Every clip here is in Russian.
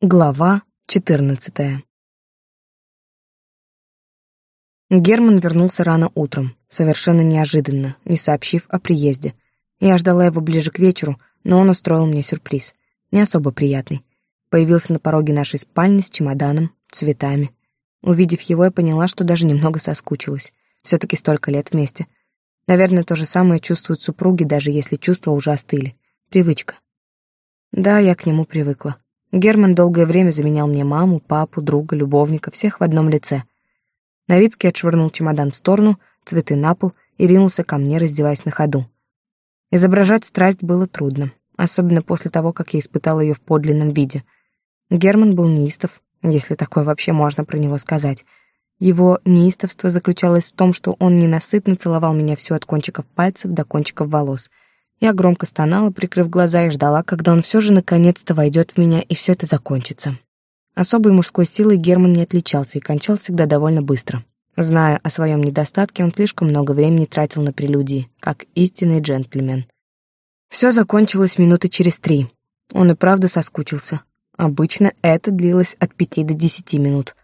Глава четырнадцатая Герман вернулся рано утром, совершенно неожиданно, не сообщив о приезде. Я ждала его ближе к вечеру, но он устроил мне сюрприз, не особо приятный. Появился на пороге нашей спальни с чемоданом, цветами. Увидев его, я поняла, что даже немного соскучилась. все таки столько лет вместе. Наверное, то же самое чувствуют супруги, даже если чувства уже остыли. Привычка. Да, я к нему привыкла. Герман долгое время заменял мне маму, папу, друга, любовника, всех в одном лице. Новицкий отшвырнул чемодан в сторону, цветы на пол и ринулся ко мне, раздеваясь на ходу. Изображать страсть было трудно, особенно после того, как я испытала ее в подлинном виде. Герман был неистов, если такое вообще можно про него сказать. Его неистовство заключалось в том, что он ненасытно целовал меня всю от кончиков пальцев до кончиков волос — я громко стонала, прикрыв глаза, и ждала, когда он все же наконец-то войдет в меня, и все это закончится. Особой мужской силой Герман не отличался и кончал всегда довольно быстро. Зная о своем недостатке, он слишком много времени тратил на прелюдии, как истинный джентльмен. Все закончилось минуты через три. Он и правда соскучился. Обычно это длилось от пяти до десяти минут.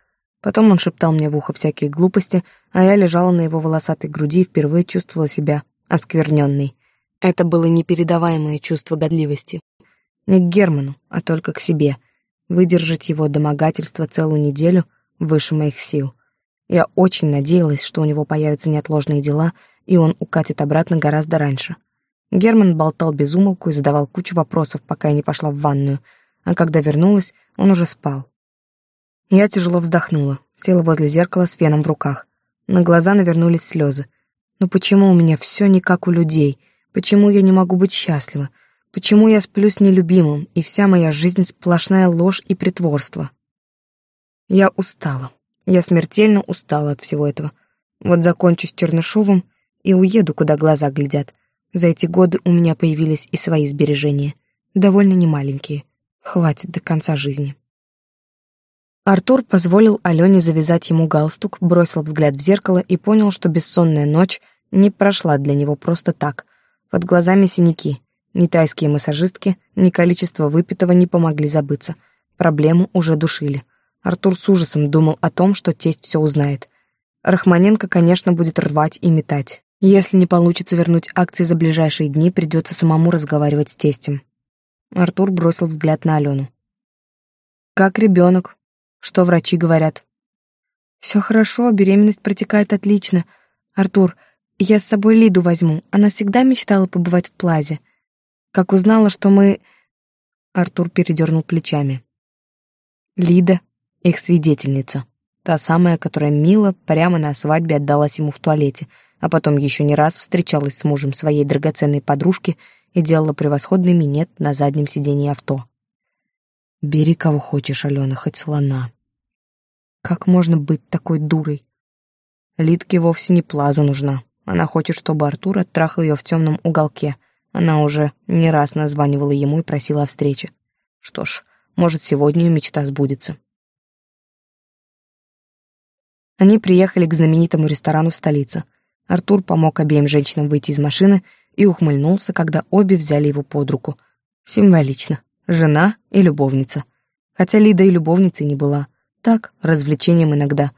Потом он шептал мне в ухо всякие глупости, а я лежала на его волосатой груди и впервые чувствовала себя оскверненной. Это было непередаваемое чувство годливости. Не к Герману, а только к себе. Выдержать его домогательство целую неделю выше моих сил. Я очень надеялась, что у него появятся неотложные дела, и он укатит обратно гораздо раньше. Герман болтал без умолку и задавал кучу вопросов, пока я не пошла в ванную, а когда вернулась, он уже спал. Я тяжело вздохнула, села возле зеркала с феном в руках. На глаза навернулись слезы. Ну почему у меня все не как у людей — Почему я не могу быть счастлива? Почему я сплю с нелюбимым, и вся моя жизнь сплошная ложь и притворство? Я устала. Я смертельно устала от всего этого. Вот закончу с Чернышовым и уеду, куда глаза глядят. За эти годы у меня появились и свои сбережения. Довольно немаленькие. Хватит до конца жизни. Артур позволил Алене завязать ему галстук, бросил взгляд в зеркало и понял, что бессонная ночь не прошла для него просто так — под глазами синяки. Ни тайские массажистки, ни количество выпитого не помогли забыться. Проблему уже душили. Артур с ужасом думал о том, что тесть все узнает. Рахманенко, конечно, будет рвать и метать. Если не получится вернуть акции за ближайшие дни, придется самому разговаривать с тестем. Артур бросил взгляд на Алену. «Как ребенок? Что врачи говорят?» «Все хорошо, беременность протекает отлично. Артур, я с собой Лиду возьму. Она всегда мечтала побывать в Плазе. Как узнала, что мы... Артур передернул плечами. Лида, их свидетельница. Та самая, которая мило прямо на свадьбе отдалась ему в туалете, а потом еще не раз встречалась с мужем своей драгоценной подружки и делала превосходный минет на заднем сидении авто. «Бери кого хочешь, Алена, хоть слона». Как можно быть такой дурой? Лидке вовсе не плаза нужна. Она хочет, чтобы Артур оттрахал ее в темном уголке. Она уже не раз названивала ему и просила о встрече. Что ж, может, сегодня ее мечта сбудется. Они приехали к знаменитому ресторану в столице. Артур помог обеим женщинам выйти из машины и ухмыльнулся, когда обе взяли его под руку. Символично. Жена и любовница. Хотя Лида и любовницей не была. Так, развлечением иногда.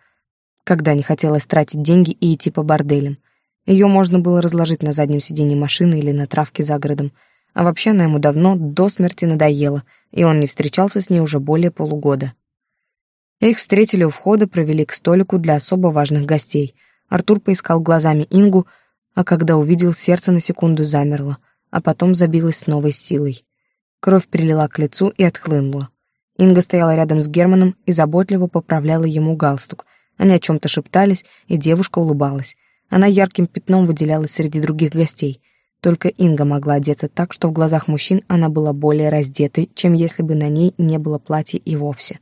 Когда не хотелось тратить деньги и идти по борделям. Ее можно было разложить на заднем сиденье машины или на травке за городом. А вообще она ему давно до смерти надоела, и он не встречался с ней уже более полугода. Их встретили у входа, провели к столику для особо важных гостей. Артур поискал глазами Ингу, а когда увидел, сердце на секунду замерло, а потом забилось с новой силой. Кровь прилила к лицу и отхлынула. Инга стояла рядом с Германом и заботливо поправляла ему галстук. Они о чем-то шептались, и девушка улыбалась. Она ярким пятном выделялась среди других гостей. Только Инга могла одеться так, что в глазах мужчин она была более раздетой, чем если бы на ней не было платья и вовсе.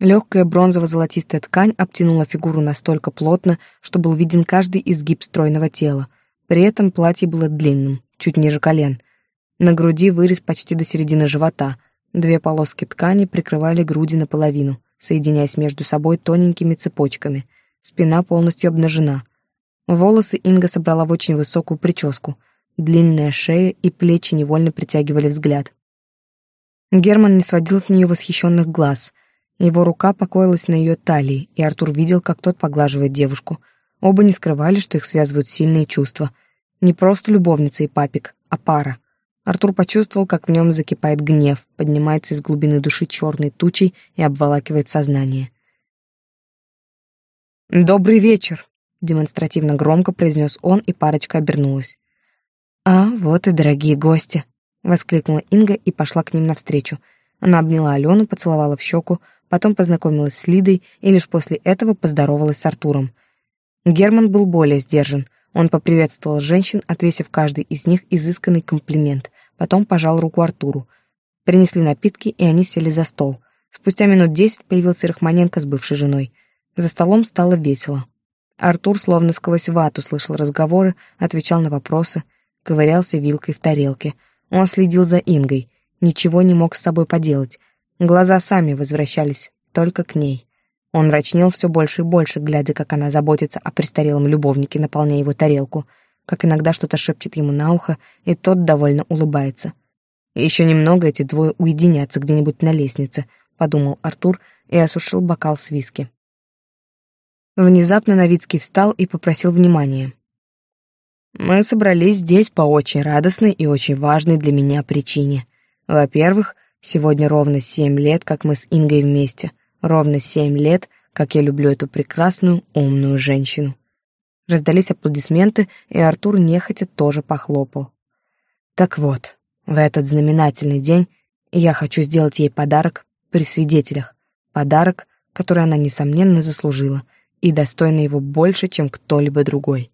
Легкая бронзово-золотистая ткань обтянула фигуру настолько плотно, что был виден каждый изгиб стройного тела. При этом платье было длинным, чуть ниже колен. На груди вырез почти до середины живота. Две полоски ткани прикрывали груди наполовину, соединяясь между собой тоненькими цепочками. Спина полностью обнажена. Волосы Инга собрала в очень высокую прическу. Длинная шея и плечи невольно притягивали взгляд. Герман не сводил с нее восхищенных глаз. Его рука покоилась на ее талии, и Артур видел, как тот поглаживает девушку. Оба не скрывали, что их связывают сильные чувства. Не просто любовница и папик, а пара. Артур почувствовал, как в нем закипает гнев, поднимается из глубины души черной тучей и обволакивает сознание. «Добрый вечер!» — демонстративно громко произнес он, и парочка обернулась. «А, вот и дорогие гости!» — воскликнула Инга и пошла к ним навстречу. Она обняла Алену, поцеловала в щеку, потом познакомилась с Лидой и лишь после этого поздоровалась с Артуром. Герман был более сдержан. Он поприветствовал женщин, отвесив каждый из них изысканный комплимент, потом пожал руку Артуру. Принесли напитки, и они сели за стол. Спустя минут десять появился Рахманенко с бывшей женой. За столом стало весело. Артур словно сквозь вату слышал разговоры, отвечал на вопросы, ковырялся вилкой в тарелке — он следил за Ингой, ничего не мог с собой поделать. Глаза сами возвращались только к ней. Он мрачнел все больше и больше, глядя, как она заботится о престарелом любовнике, наполняя его тарелку, как иногда что-то шепчет ему на ухо, и тот довольно улыбается. «Еще немного эти двое уединятся где-нибудь на лестнице», — подумал Артур и осушил бокал с виски. Внезапно Новицкий встал и попросил внимания. Мы собрались здесь по очень радостной и очень важной для меня причине. Во-первых, сегодня ровно семь лет, как мы с Ингой вместе. Ровно семь лет, как я люблю эту прекрасную, умную женщину. Раздались аплодисменты, и Артур нехотя тоже похлопал. Так вот, в этот знаменательный день я хочу сделать ей подарок при свидетелях. Подарок, который она, несомненно, заслужила, и достойна его больше, чем кто-либо другой.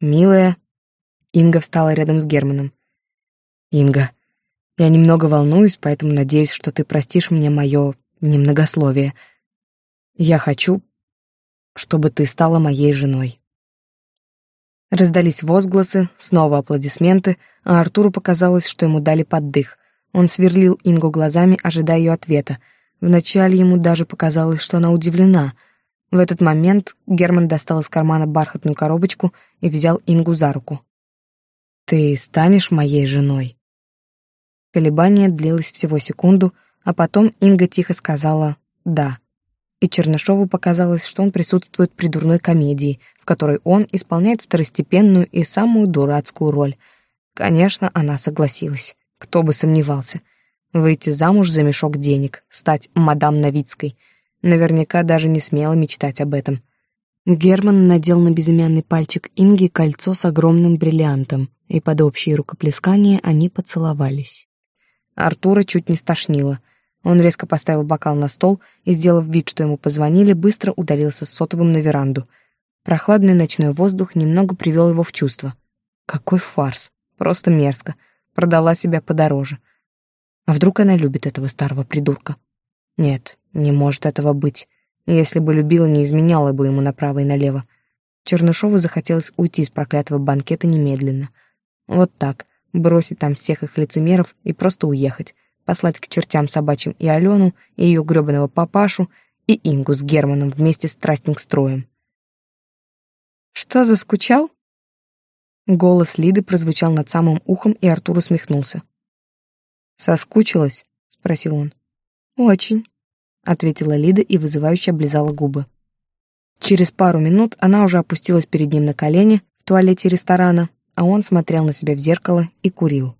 «Милая...» Инга встала рядом с Германом. «Инга, я немного волнуюсь, поэтому надеюсь, что ты простишь мне мое немногословие. Я хочу, чтобы ты стала моей женой». Раздались возгласы, снова аплодисменты, а Артуру показалось, что ему дали поддых. Он сверлил Ингу глазами, ожидая ее ответа. Вначале ему даже показалось, что она удивлена — в этот момент Герман достал из кармана бархатную коробочку и взял Ингу за руку. «Ты станешь моей женой?» Колебание длилось всего секунду, а потом Инга тихо сказала «да». И Чернышову показалось, что он присутствует при дурной комедии, в которой он исполняет второстепенную и самую дурацкую роль. Конечно, она согласилась. Кто бы сомневался. Выйти замуж за мешок денег, стать мадам Новицкой — Наверняка даже не смела мечтать об этом. Герман надел на безымянный пальчик Инги кольцо с огромным бриллиантом, и под общее рукоплескание они поцеловались. Артура чуть не стошнило. Он резко поставил бокал на стол и, сделав вид, что ему позвонили, быстро удалился с сотовым на веранду. Прохладный ночной воздух немного привел его в чувство. Какой фарс! Просто мерзко. Продала себя подороже. А вдруг она любит этого старого придурка? Нет, не может этого быть. Если бы любила, не изменяла бы ему направо и налево. Чернышову захотелось уйти с проклятого банкета немедленно. Вот так, бросить там всех их лицемеров и просто уехать, послать к чертям собачьим и Алену, и ее грёбаного папашу, и Ингу с Германом вместе с Трастинг-строем. «Что, заскучал?» Голос Лиды прозвучал над самым ухом, и Артур усмехнулся. «Соскучилась?» — спросил он. «Очень», — ответила Лида и вызывающе облизала губы. Через пару минут она уже опустилась перед ним на колени в туалете ресторана, а он смотрел на себя в зеркало и курил.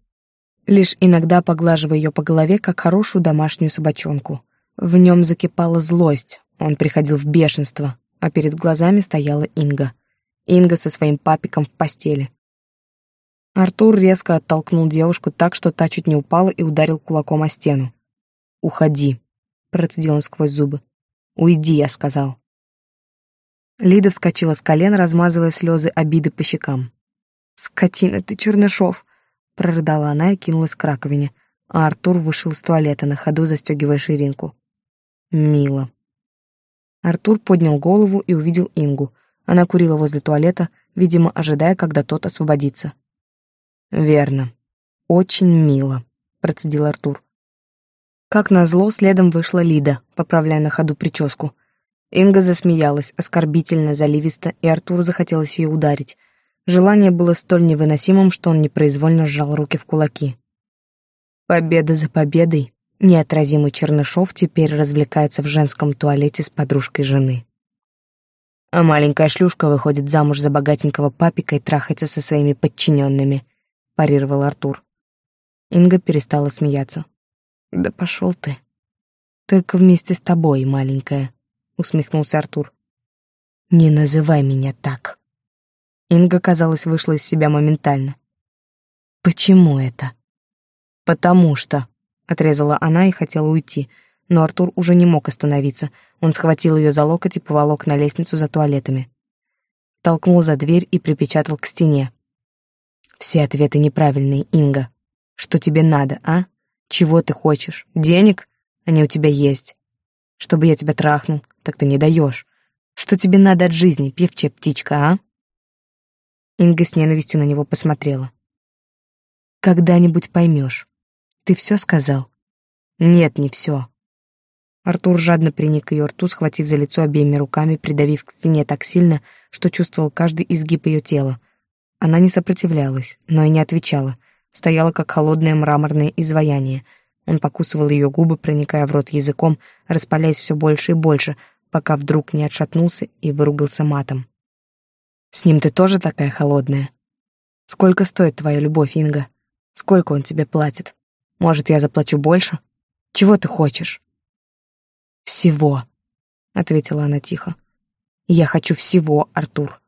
Лишь иногда поглаживая ее по голове, как хорошую домашнюю собачонку. В нем закипала злость, он приходил в бешенство, а перед глазами стояла Инга. Инга со своим папиком в постели. Артур резко оттолкнул девушку так, что та чуть не упала и ударил кулаком о стену. «Уходи», — процедил он сквозь зубы. «Уйди», — я сказал. Лида вскочила с колен, размазывая слезы обиды по щекам. «Скотина ты, Чернышов!» — прорыдала она и кинулась к раковине, а Артур вышел из туалета, на ходу застегивая ширинку. «Мило». Артур поднял голову и увидел Ингу. Она курила возле туалета, видимо, ожидая, когда тот освободится. «Верно. Очень мило», — процедил Артур. Как назло, следом вышла Лида, поправляя на ходу прическу. Инга засмеялась, оскорбительно, заливисто, и Артуру захотелось ее ударить. Желание было столь невыносимым, что он непроизвольно сжал руки в кулаки. «Победа за победой», — Неотразимый Чернышов теперь развлекается в женском туалете с подружкой жены. А маленькая шлюшка выходит замуж за богатенького папика и трахается со своими подчиненными, парировал Артур. Инга перестала смеяться. Да пошел ты. Только вместе с тобой, маленькая, усмехнулся Артур. Не называй меня так. Инга, казалось, вышла из себя моментально. Почему это? Потому что, отрезала она и хотела уйти, но Артур уже не мог остановиться. Он схватил ее за локоть и поволок на лестницу за туалетами. Толкнул за дверь и припечатал к стене. Все ответы неправильные, Инга. Что тебе надо, а? Чего ты хочешь? Денег? Они у тебя есть. Чтобы я тебя трахнул, так ты не даешь. Что тебе надо от жизни, певчая птичка, а? Инга с ненавистью на него посмотрела. Когда-нибудь поймешь. Ты все сказал? Нет, не все. Артур жадно приник к ее рту, схватив за лицо обеими руками, придавив к стене так сильно, что чувствовал каждый изгиб ее тела. Она не сопротивлялась, но и не отвечала, стояла как холодное мраморное изваяние. Он покусывал ее губы, проникая в рот языком, распаляясь все больше и больше, пока вдруг не отшатнулся и выругался матом. «С ним ты тоже такая холодная? Сколько стоит твоя любовь, Инга? Сколько он тебе платит? Может, я заплачу больше? Чего ты хочешь?» «Всего», — ответила она тихо. «Я хочу всего, Артур.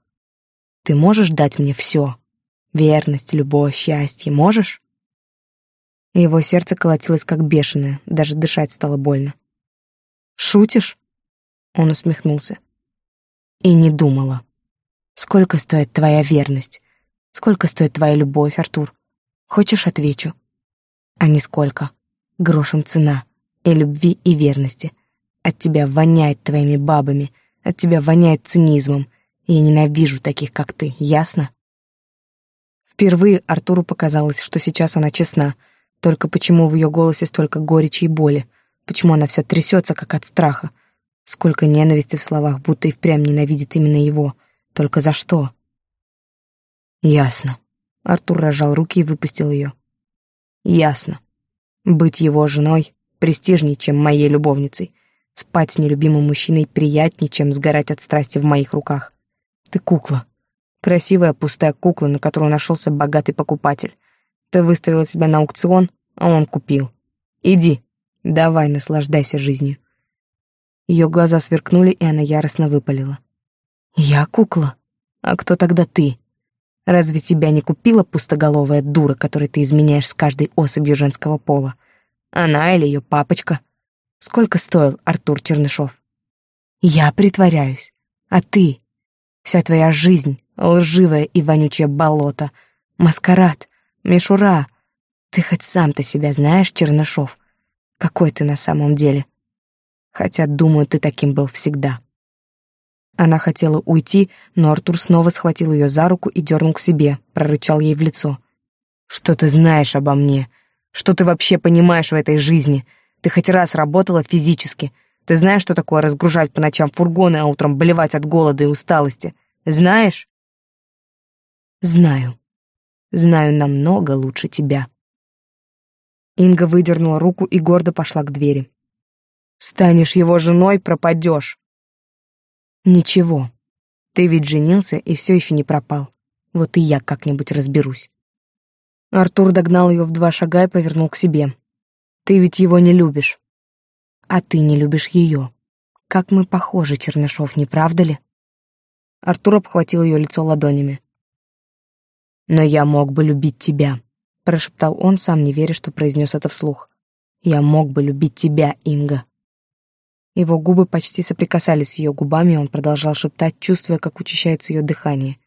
Ты можешь дать мне все? Верность, любовь, счастье, можешь?» Его сердце колотилось как бешеное, даже дышать стало больно. «Шутишь?» Он усмехнулся. «И не думала. Сколько стоит твоя верность? Сколько стоит твоя любовь, Артур? Хочешь, отвечу?» «А нисколько. Грошем цена. И любви, и верности. От тебя воняет твоими бабами, от тебя воняет цинизмом. Я ненавижу таких, как ты, ясно? Впервые Артуру показалось, что сейчас она честна. Только почему в ее голосе столько горечи и боли? Почему она вся трясется, как от страха? Сколько ненависти в словах, будто и впрямь ненавидит именно его. Только за что? Ясно. Артур разжал руки и выпустил ее. Ясно. Быть его женой престижней, чем моей любовницей. Спать с нелюбимым мужчиной приятнее, чем сгорать от страсти в моих руках. Ты кукла. Красивая пустая кукла, на которую нашелся богатый покупатель. Ты выставила себя на аукцион, а он купил. Иди, давай, наслаждайся жизнью. Ее глаза сверкнули, и она яростно выпалила. «Я кукла? А кто тогда ты? Разве тебя не купила пустоголовая дура, которой ты изменяешь с каждой особью женского пола? Она или ее папочка?» Сколько стоил Артур Чернышов? Я притворяюсь. А ты? Вся твоя жизнь — лживое и вонючее болото. Маскарад, мишура. Ты хоть сам-то себя знаешь, Чернышов? Какой ты на самом деле? Хотя, думаю, ты таким был всегда. Она хотела уйти, но Артур снова схватил ее за руку и дернул к себе, прорычал ей в лицо. «Что ты знаешь обо мне? Что ты вообще понимаешь в этой жизни? Ты хоть раз работала физически? Ты знаешь, что такое разгружать по ночам фургоны, а утром болевать от голода и усталости? Знаешь? Знаю. Знаю намного лучше тебя. Инга выдернула руку и гордо пошла к двери. Станешь его женой, пропадешь. Ничего. Ты ведь женился и все еще не пропал. Вот и я как-нибудь разберусь. Артур догнал ее в два шага и повернул к себе. Ты ведь его не любишь. А ты не любишь ее. Как мы похожи, Чернышов, не правда ли? Артур обхватил ее лицо ладонями. «Но я мог бы любить тебя», — прошептал он, сам не веря, что произнес это вслух. «Я мог бы любить тебя, Инга». Его губы почти соприкасались с ее губами, и он продолжал шептать, чувствуя, как учащается ее дыхание.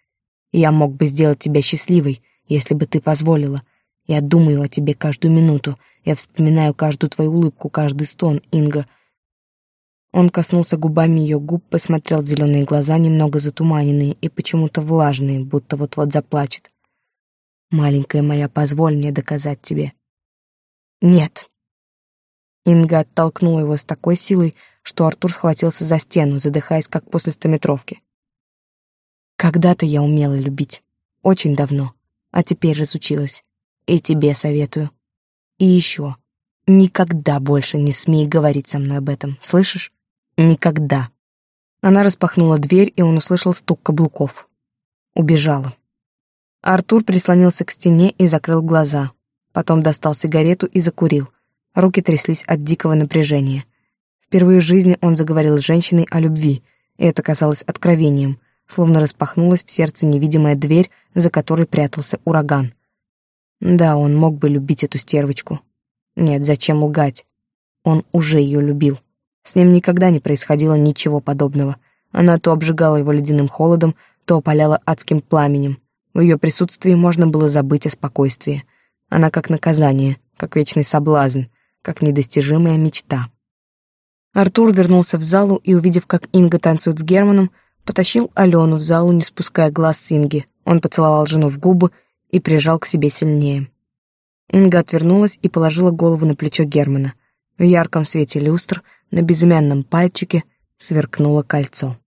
«Я мог бы сделать тебя счастливой, если бы ты позволила. Я думаю о тебе каждую минуту, я вспоминаю каждую твою улыбку, каждый стон, Инга. Он коснулся губами ее губ, посмотрел в зеленые глаза, немного затуманенные и почему-то влажные, будто вот-вот заплачет. «Маленькая моя, позволь мне доказать тебе». «Нет». Инга оттолкнула его с такой силой, что Артур схватился за стену, задыхаясь, как после стометровки. «Когда-то я умела любить. Очень давно. А теперь разучилась. И тебе советую. И еще. никогда больше не смей говорить со мной об этом, слышишь? Никогда. Она распахнула дверь, и он услышал стук каблуков. Убежала. Артур прислонился к стене и закрыл глаза. Потом достал сигарету и закурил. Руки тряслись от дикого напряжения. Впервые в жизни он заговорил с женщиной о любви, и это казалось откровением, словно распахнулась в сердце невидимая дверь, за которой прятался ураган. Да, он мог бы любить эту стервочку. Нет, зачем лгать? Он уже ее любил. С ним никогда не происходило ничего подобного. Она то обжигала его ледяным холодом, то опаляла адским пламенем. В ее присутствии можно было забыть о спокойствии. Она как наказание, как вечный соблазн, как недостижимая мечта. Артур вернулся в залу и, увидев, как Инга танцует с Германом, потащил Алену в залу, не спуская глаз с Инги. Он поцеловал жену в губы и прижал к себе сильнее. Инга отвернулась и положила голову на плечо Германа. В ярком свете люстр на безымянном пальчике сверкнуло кольцо.